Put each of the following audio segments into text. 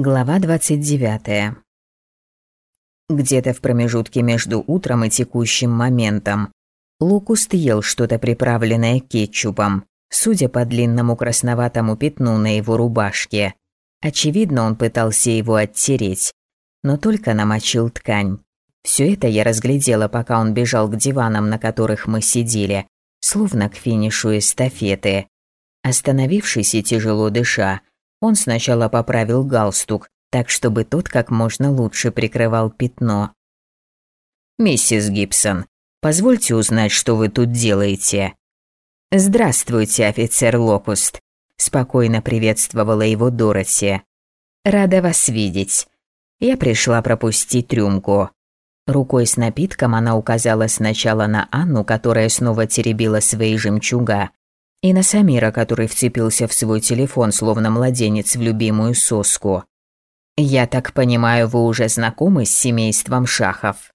Глава 29. Где-то в промежутке между утром и текущим моментом Лукуст ел что-то приправленное кетчупом, судя по длинному красноватому пятну на его рубашке. Очевидно, он пытался его оттереть, но только намочил ткань. Все это я разглядела, пока он бежал к диванам, на которых мы сидели, словно к финишу эстафеты. Остановившись и тяжело дыша, он сначала поправил галстук, так чтобы тот как можно лучше прикрывал пятно. «Миссис Гибсон, позвольте узнать, что вы тут делаете?» «Здравствуйте, офицер Локуст», – спокойно приветствовала его Дороти. «Рада вас видеть. Я пришла пропустить рюмку». Рукой с напитком она указала сначала на Анну, которая снова теребила свои жемчуга, и на Самира, который вцепился в свой телефон, словно младенец в любимую соску. «Я так понимаю, вы уже знакомы с семейством Шахов?»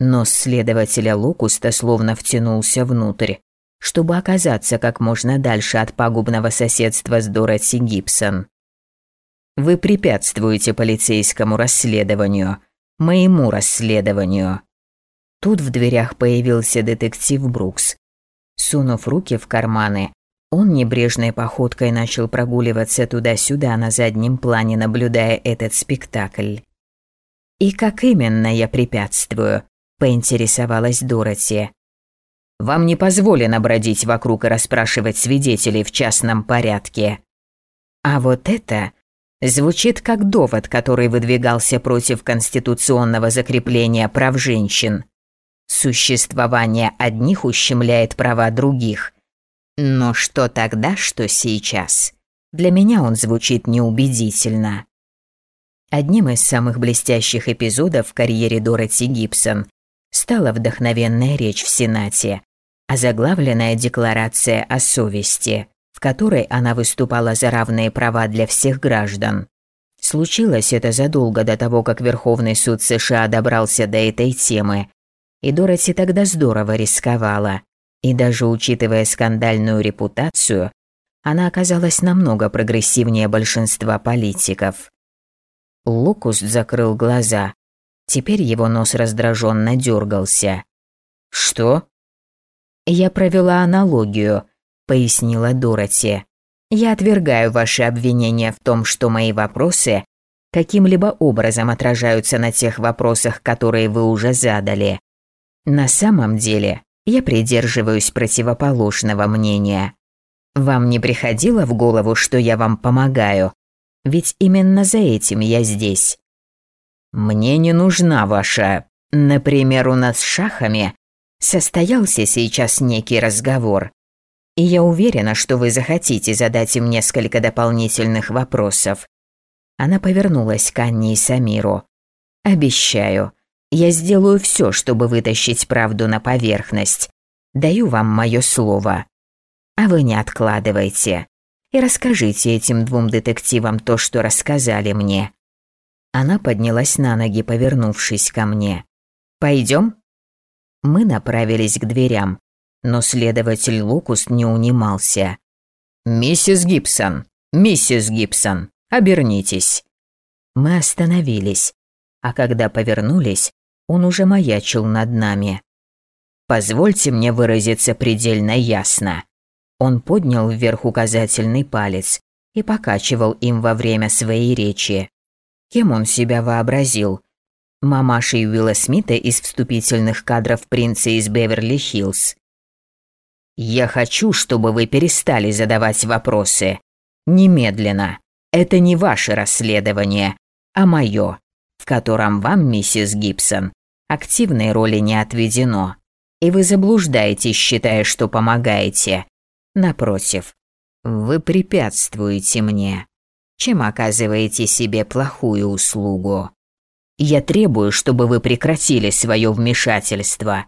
Нос следователя Лукуста словно втянулся внутрь, чтобы оказаться как можно дальше от пагубного соседства с Дороти Гибсон. «Вы препятствуете полицейскому расследованию, моему расследованию». Тут в дверях появился детектив Брукс, Сунув руки в карманы, он небрежной походкой начал прогуливаться туда-сюда на заднем плане, наблюдая этот спектакль. «И как именно я препятствую?» – поинтересовалась Дороти. «Вам не позволено бродить вокруг и расспрашивать свидетелей в частном порядке». А вот это звучит как довод, который выдвигался против конституционного закрепления прав женщин. Существование одних ущемляет права других. Но что тогда, что сейчас? Для меня он звучит неубедительно. Одним из самых блестящих эпизодов в карьере Дороти Гибсон стала вдохновенная речь в Сенате, озаглавленная декларация о совести, в которой она выступала за равные права для всех граждан. Случилось это задолго до того, как Верховный суд США добрался до этой темы, и Дороти тогда здорово рисковала. И даже учитывая скандальную репутацию, она оказалась намного прогрессивнее большинства политиков. Лукус закрыл глаза. Теперь его нос раздраженно дергался. «Что?» «Я провела аналогию», — пояснила Дороти. «Я отвергаю ваши обвинения в том, что мои вопросы каким-либо образом отражаются на тех вопросах, которые вы уже задали. На самом деле, я придерживаюсь противоположного мнения. Вам не приходило в голову, что я вам помогаю? Ведь именно за этим я здесь. Мне не нужна ваша... Например, у нас с шахами состоялся сейчас некий разговор. И я уверена, что вы захотите задать им несколько дополнительных вопросов. Она повернулась к Анне и Самиру. Обещаю, я сделаю все, чтобы вытащить правду на поверхность. Даю вам мое слово. А вы не откладывайте. И расскажите этим двум детективам то, что рассказали мне. Она поднялась на ноги, повернувшись ко мне. Пойдем? Мы направились к дверям, но следователь Лукус не унимался. «Миссис Гибсон! Миссис Гибсон! Обернитесь!» Мы остановились, а когда повернулись, он уже маячил над нами. «Позвольте мне выразиться предельно ясно». Он поднял вверх указательный палец и покачивал им во время своей речи. Кем он себя вообразил? Мамашей Уилла Смита из вступительных кадров «Принца из Беверли-Хиллз». «Я хочу, чтобы вы перестали задавать вопросы. Немедленно. Это не ваше расследование, а мое, в котором вам, миссис Гибсон, активной роли не отведено, и вы заблуждаетесь, считая, что помогаете. Напротив, вы препятствуете мне, чем оказываете себе плохую услугу. Я требую, чтобы вы прекратили свое вмешательство.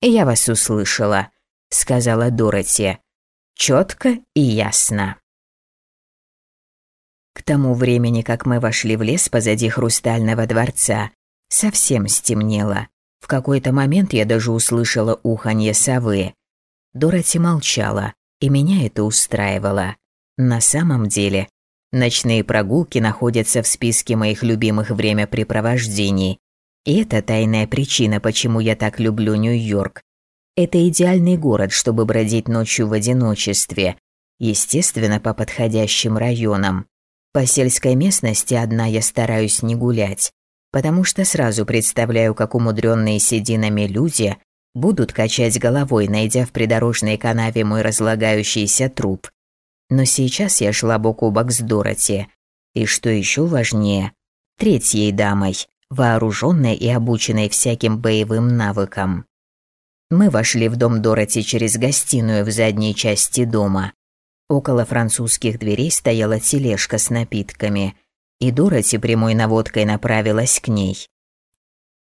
Я вас услышала, сказала Дороти, четко и ясно. К тому времени, как мы вошли в лес позади Хрустального дворца, Совсем стемнело. В какой-то момент я даже услышала уханье совы. Дороти молчала, и меня это устраивало. На самом деле, Ночные прогулки находятся в списке моих любимых времяпрепровождений. И это тайная причина, почему я так люблю Нью-Йорк. Это идеальный город, чтобы бродить ночью в одиночестве, естественно, по подходящим районам. По сельской местности одна я стараюсь не гулять, потому что сразу представляю, как умудренные сединами люди будут качать головой, найдя в придорожной канаве мой разлагающийся труп. Но сейчас я шла бок о бок с Дороти. И что еще важнее, третьей дамой, вооруженной и обученной всяким боевым навыкам. Мы вошли в дом Дороти через гостиную в задней части дома. Около французских дверей стояла тележка с напитками, и Дороти прямой наводкой направилась к ней.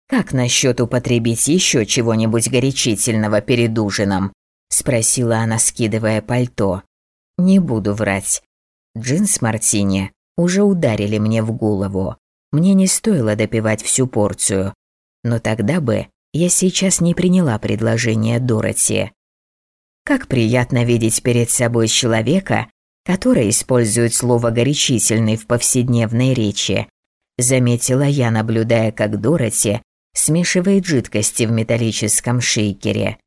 «Как насчет употребить еще чего-нибудь горячительного перед ужином?» – спросила она, скидывая пальто. «Не буду врать. Джин с мартини уже ударили мне в голову. Мне не стоило допивать всю порцию. Но тогда бы я сейчас не приняла предложение Дороти. Как приятно видеть перед собой человека, который использует слово «горячительный» в повседневной речи. Заметила я, наблюдая, как Дороти смешивает жидкости в металлическом шейкере.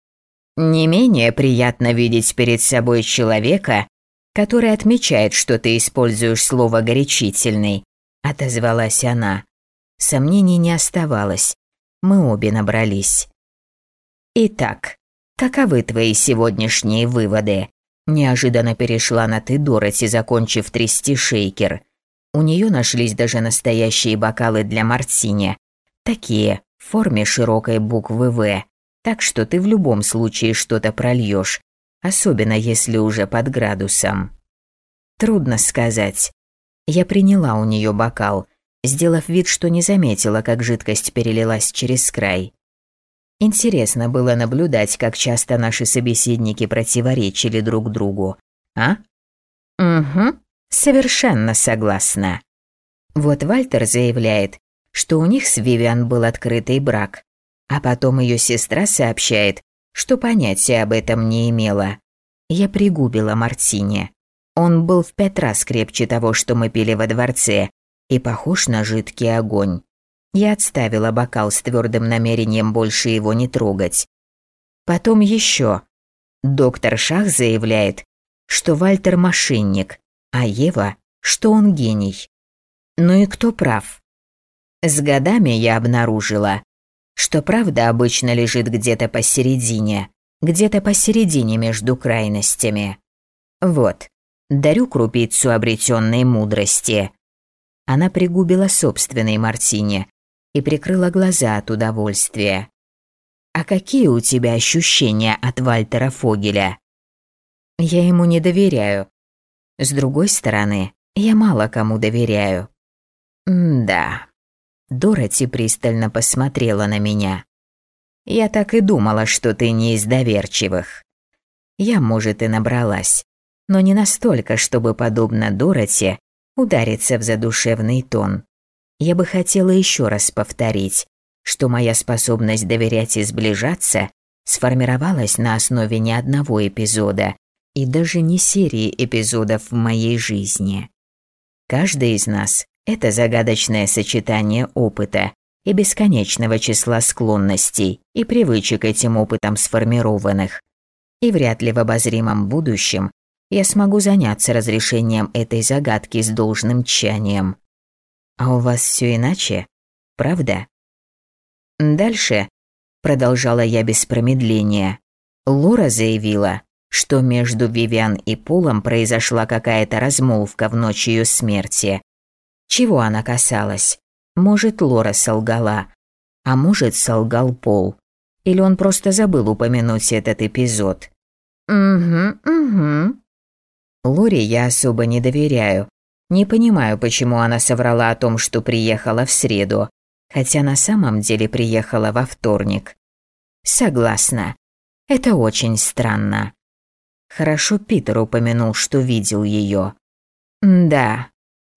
Не менее приятно видеть перед собой человека, который отмечает, что ты используешь слово «горячительный», отозвалась она. Сомнений не оставалось. Мы обе набрались. Итак, Каковы твои сегодняшние выводы? Неожиданно перешла на ты Дороти, закончив трясти шейкер. У нее нашлись даже настоящие бокалы для мартини. Такие, в форме широкой буквы «В». Так что ты в любом случае что-то прольешь, особенно если уже под градусом. Трудно сказать. Я приняла у нее бокал, сделав вид, что не заметила, как жидкость перелилась через край. Интересно было наблюдать, как часто наши собеседники противоречили друг другу. А? Угу, совершенно согласна. Вот Вальтер заявляет, что у них с Вивиан был открытый брак, а потом ее сестра сообщает, что понятия об этом не имела. Я пригубила Мартине. Он был в пять раз крепче того, что мы пили во дворце, и похож на жидкий огонь. Я отставила бокал с твердым намерением больше его не трогать. Потом еще. Доктор Шах заявляет, что Вальтер мошенник, а Ева, что он гений. Ну и кто прав? С годами я обнаружила, что правда обычно лежит где-то посередине, где-то посередине между крайностями. Вот, дарю крупицу обретенной мудрости. Она пригубила собственной мартине, и прикрыла глаза от удовольствия. «А какие у тебя ощущения от Вальтера Фогеля?» «Я ему не доверяю. С другой стороны, я мало кому доверяю». «Да». Дороти пристально посмотрела на меня. «Я так и думала, что ты не из доверчивых. Я, может, и набралась, но не настолько, чтобы, подобно Дороти, удариться в задушевный тон. Я бы хотела еще раз повторить, что моя способность доверять и сближаться сформировалась на основе не одного эпизода и даже не серии эпизодов в моей жизни. Каждый из нас – это загадочное сочетание опыта и бесконечного числа склонностей и привычек этим опытом сформированных. И вряд ли в обозримом будущем я смогу заняться разрешением этой загадки с должным тщанием. А у вас все иначе, правда? Дальше, продолжала я без промедления, Лора заявила, что между Вивиан и Полом произошла какая-то размолвка в ночь ее смерти. Чего она касалась? Может, Лора солгала, а может, солгал Пол. Или он просто забыл упомянуть этот эпизод. «Угу, угу». Лоре я особо не доверяю, не понимаю, почему она соврала о том, что приехала в среду, хотя на самом деле приехала во вторник. Согласна. Это очень странно. Хорошо Питер упомянул, что видел ее. Да,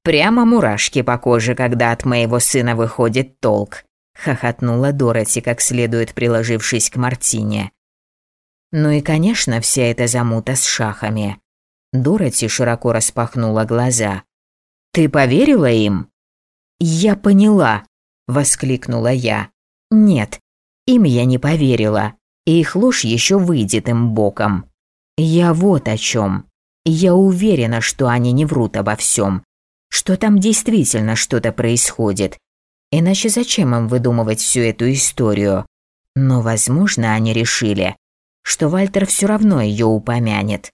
прямо мурашки по коже, когда от моего сына выходит толк, хохотнула Дороти, как следует приложившись к Мартине. Ну и, конечно, вся эта замута с шахами. Дороти широко распахнула глаза. Ты поверила им?» «Я поняла», – воскликнула я. «Нет, им я не поверила, и их ложь еще выйдет им боком. Я вот о чем. Я уверена, что они не врут обо всем, что там действительно что-то происходит. Иначе зачем им выдумывать всю эту историю? Но, возможно, они решили, что Вальтер все равно ее упомянет.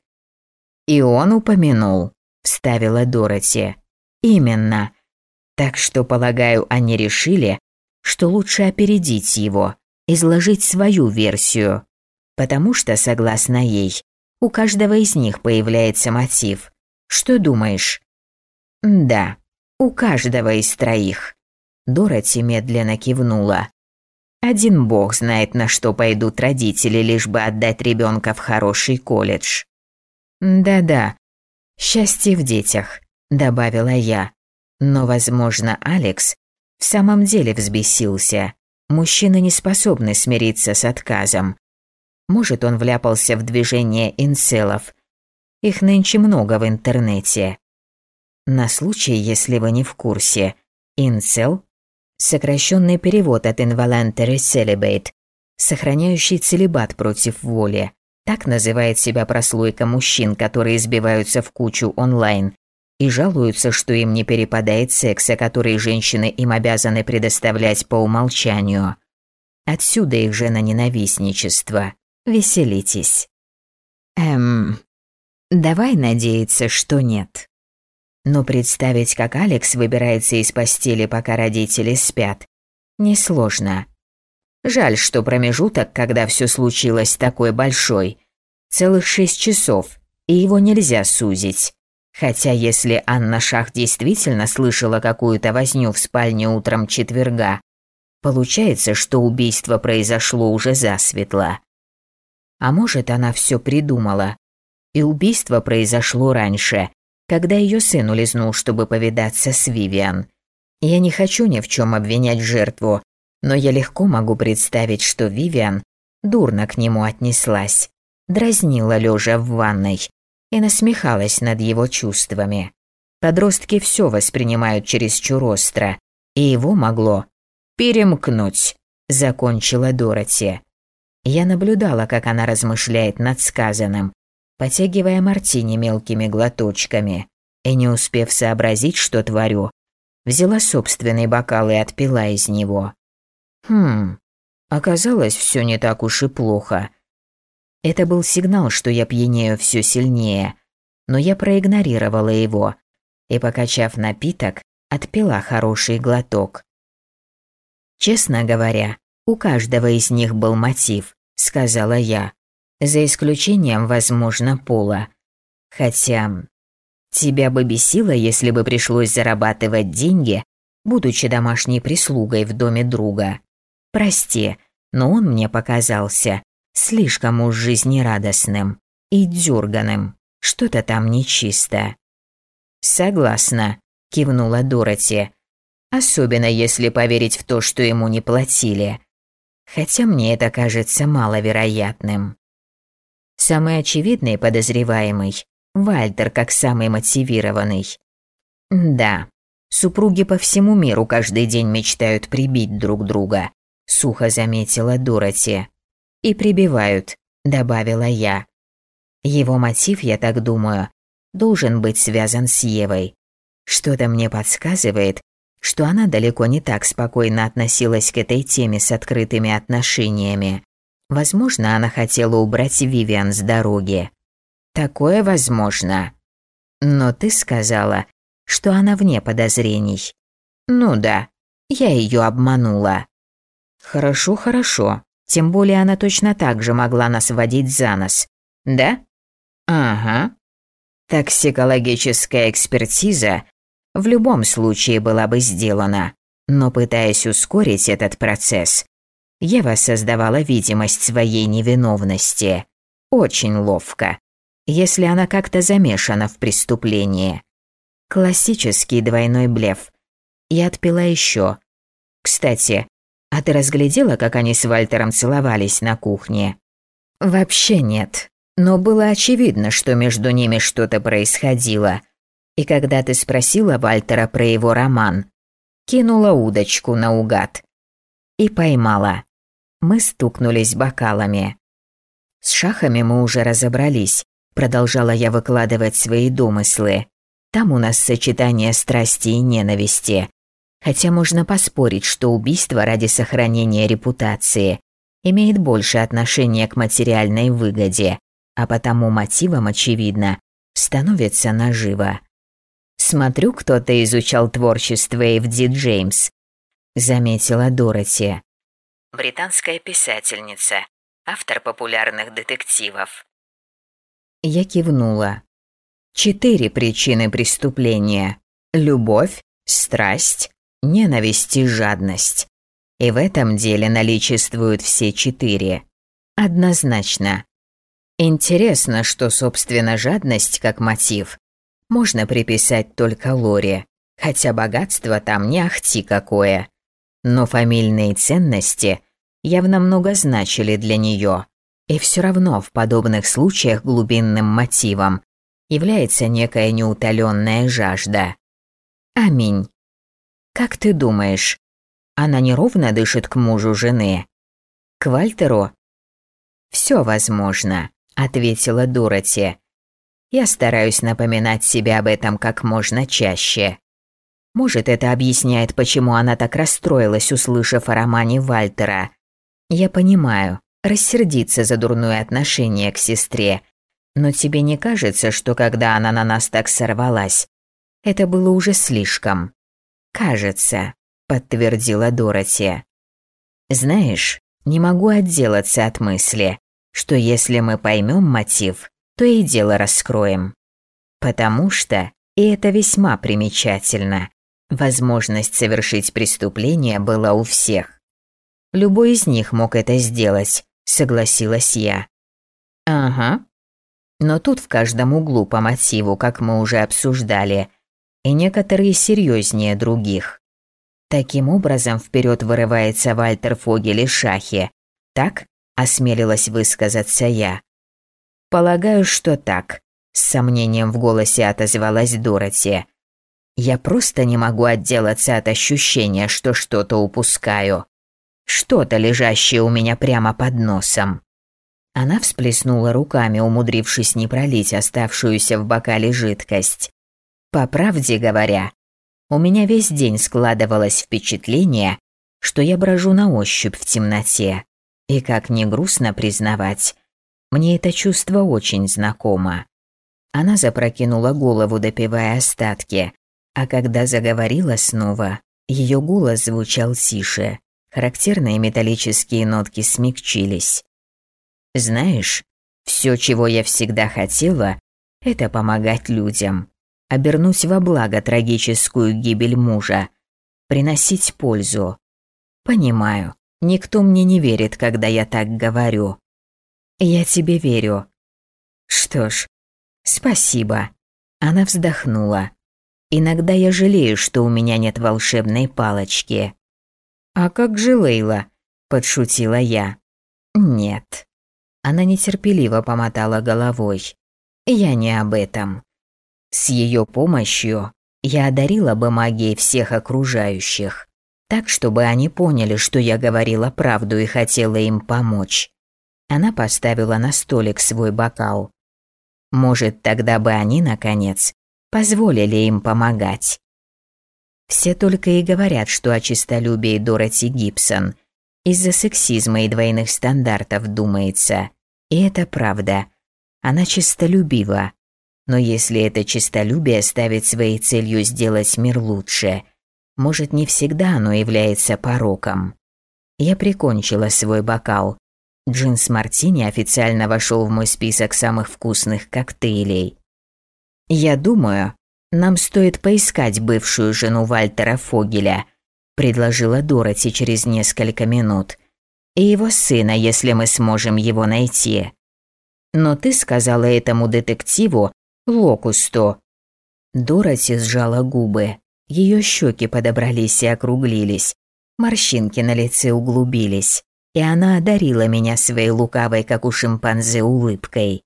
«И он упомянул», – вставила Дороти. «Именно. Так что, полагаю, они решили, что лучше опередить его, изложить свою версию. Потому что, согласно ей, у каждого из них появляется мотив. Что думаешь?» «Да, у каждого из троих». Дороти медленно кивнула. Один бог знает, на что пойдут родители, лишь бы отдать ребенка в хороший колледж. Да-да, счастье в детях, добавила я. Но, возможно, Алекс в самом деле взбесился. Мужчины не способны смириться с отказом. Может, он вляпался в движение инцелов. Их нынче много в интернете. На случай, если вы не в курсе, инцел сокращенный перевод от involuntary celibate, сохраняющий целебат против воли. Так называет себя прослойка мужчин, которые избиваются в кучу онлайн и жалуются, что им не перепадает секса, который женщины им обязаны предоставлять по умолчанию. Отсюда их жена-ненавистничество. Веселитесь. Эм, давай надеяться, что нет. Но представить, как Алекс выбирается из постели, пока родители спят, несложно. Жаль, что промежуток, когда все случилось, такой большой. Целых шесть часов, и его нельзя сузить. Хотя если Анна Шах действительно слышала какую-то возню в спальне утром четверга, получается, что убийство произошло уже засветло. А может, она все придумала, и убийство произошло раньше, когда ее сын улизнул, чтобы повидаться с Вивиан. Я не хочу ни в чем обвинять жертву, но я легко могу представить, что Вивиан дурно к нему отнеслась, дразнила лежа в ванной и насмехалась над его чувствами. Подростки все воспринимают чересчур остро, и его могло перемкнуть, закончила Дороти. Я наблюдала, как она размышляет над сказанным, потягивая мартини мелкими глоточками, и не успев сообразить, что творю, взяла собственный бокал и отпила из него. Хм, оказалось, все не так уж и плохо. Это был сигнал, что я пьянею все сильнее, но я проигнорировала его и, покачав напиток, отпила хороший глоток. Честно говоря, у каждого из них был мотив, сказала я за исключением, возможно, пола. Хотя тебя бы бесило, если бы пришлось зарабатывать деньги, будучи домашней прислугой в доме друга. Прости, но он мне показался слишком уж жизнерадостным и дерганым. Что-то там нечисто. Согласна, кивнула Дороти. Особенно если поверить в то, что ему не платили. Хотя мне это кажется маловероятным. Самый очевидный подозреваемый – Вальтер как самый мотивированный. Да, супруги по всему миру каждый день мечтают прибить друг друга, сухо заметила Дороти. И прибивают, добавила я. Его мотив, я так думаю, должен быть связан с Евой. Что-то мне подсказывает, что она далеко не так спокойно относилась к этой теме с открытыми отношениями. Возможно, она хотела убрать Вивиан с дороги. Такое возможно. Но ты сказала, что она вне подозрений. Ну да, я ее обманула. Хорошо, хорошо. Тем более она точно так же могла нас водить за нос. Да? Ага. Токсикологическая экспертиза в любом случае была бы сделана. Но пытаясь ускорить этот процесс, Ева создавала видимость своей невиновности. Очень ловко. Если она как-то замешана в преступлении. Классический двойной блеф. Я отпила еще. Кстати, а ты разглядела, как они с Вальтером целовались на кухне? Вообще нет. Но было очевидно, что между ними что-то происходило. И когда ты спросила Вальтера про его роман, кинула удочку наугад. И поймала. Мы стукнулись бокалами. С шахами мы уже разобрались, продолжала я выкладывать свои домыслы. Там у нас сочетание страсти и ненависти. Хотя можно поспорить, что убийство ради сохранения репутации имеет больше отношения к материальной выгоде, а потому мотивом, очевидно, становится наживо. «Смотрю, кто-то изучал творчество Эвди Джеймс», — заметила Дороти. Британская писательница, автор популярных детективов. Я кивнула. Четыре причины преступления. Любовь, страсть, ненависть и жадность. И в этом деле наличествуют все четыре. Однозначно. Интересно, что, собственно, жадность как мотив можно приписать только Лоре, хотя богатство там не ахти какое. Но фамильные ценности явно много значили для нее, и все равно в подобных случаях глубинным мотивом является некая неутоленная жажда. Аминь. Как ты думаешь, она неровно дышит к мужу жены? К Вальтеру? Все возможно, ответила Дороти. Я стараюсь напоминать себе об этом как можно чаще. Может, это объясняет, почему она так расстроилась, услышав о романе Вальтера. Я понимаю, рассердиться за дурное отношение к сестре, но тебе не кажется, что когда она на нас так сорвалась, это было уже слишком? Кажется, подтвердила Дороти. Знаешь, не могу отделаться от мысли, что если мы поймем мотив, то и дело раскроем. Потому что, и это весьма примечательно, возможность совершить преступление была у всех. Любой из них мог это сделать, согласилась я. Ага, но тут в каждом углу по мотиву, как мы уже обсуждали, и некоторые серьезнее других. Таким образом вперед вырывается Вальтер Фогель и Шахи. Так осмелилась высказаться я. Полагаю, что так. С сомнением в голосе отозвалась Дороти. Я просто не могу отделаться от ощущения, что что-то упускаю. Что-то лежащее у меня прямо под носом. Она всплеснула руками, умудрившись не пролить оставшуюся в бокале жидкость. По правде говоря, у меня весь день складывалось впечатление, что я брожу на ощупь в темноте. И как не грустно признавать, мне это чувство очень знакомо. Она запрокинула голову, допивая остатки, а когда заговорила снова, ее голос звучал тише, характерные металлические нотки смягчились. Знаешь, все, чего я всегда хотела, это помогать людям, обернуть во благо трагическую гибель мужа, приносить пользу. Понимаю, никто мне не верит, когда я так говорю. Я тебе верю. Что ж, спасибо. Она вздохнула. Иногда я жалею, что у меня нет волшебной палочки. А как же Лейла? Подшутила я. Нет. Она нетерпеливо помотала головой. «Я не об этом. С ее помощью я одарила бы магией всех окружающих, так, чтобы они поняли, что я говорила правду и хотела им помочь». Она поставила на столик свой бокал. Может, тогда бы они, наконец, позволили им помогать. Все только и говорят, что о честолюбии Дороти Гибсон – из-за сексизма и двойных стандартов, думается. И это правда. Она честолюбива. Но если это честолюбие ставит своей целью сделать мир лучше, может, не всегда оно является пороком. Я прикончила свой бокал. Джин с мартини официально вошел в мой список самых вкусных коктейлей. Я думаю, нам стоит поискать бывшую жену Вальтера Фогеля – предложила Дороти через несколько минут. «И его сына, если мы сможем его найти». «Но ты сказала этому детективу, Локусту». Дороти сжала губы. Ее щеки подобрались и округлились. Морщинки на лице углубились. И она одарила меня своей лукавой, как у шимпанзе, улыбкой.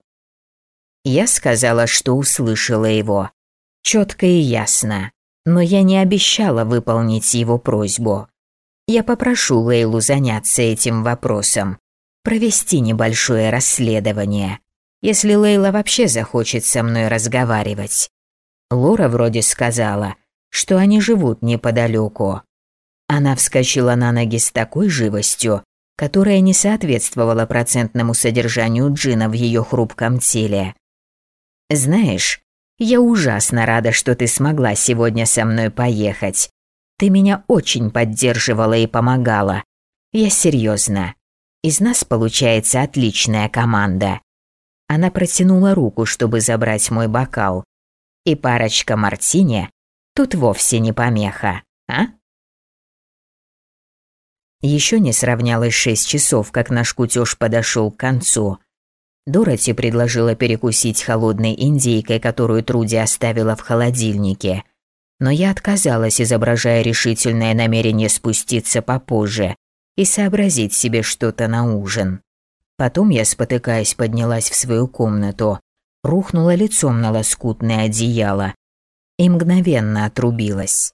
Я сказала, что услышала его. Четко и ясно. Но я не обещала выполнить его просьбу. Я попрошу Лейлу заняться этим вопросом, провести небольшое расследование, если Лейла вообще захочет со мной разговаривать. Лора вроде сказала, что они живут неподалеку. Она вскочила на ноги с такой живостью, которая не соответствовала процентному содержанию джина в ее хрупком теле. «Знаешь, я ужасно рада, что ты смогла сегодня со мной поехать. Ты меня очень поддерживала и помогала. Я серьезно. Из нас получается отличная команда». Она протянула руку, чтобы забрать мой бокал. И парочка мартини тут вовсе не помеха, а? Еще не сравнялось шесть часов, как наш кутеж подошел к концу. Дороти предложила перекусить холодной индейкой, которую Труди оставила в холодильнике. Но я отказалась, изображая решительное намерение спуститься попозже и сообразить себе что-то на ужин. Потом я, спотыкаясь, поднялась в свою комнату, рухнула лицом на лоскутное одеяло и мгновенно отрубилась.